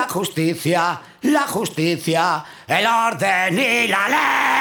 la justicia, la justicia, el orden y la ley.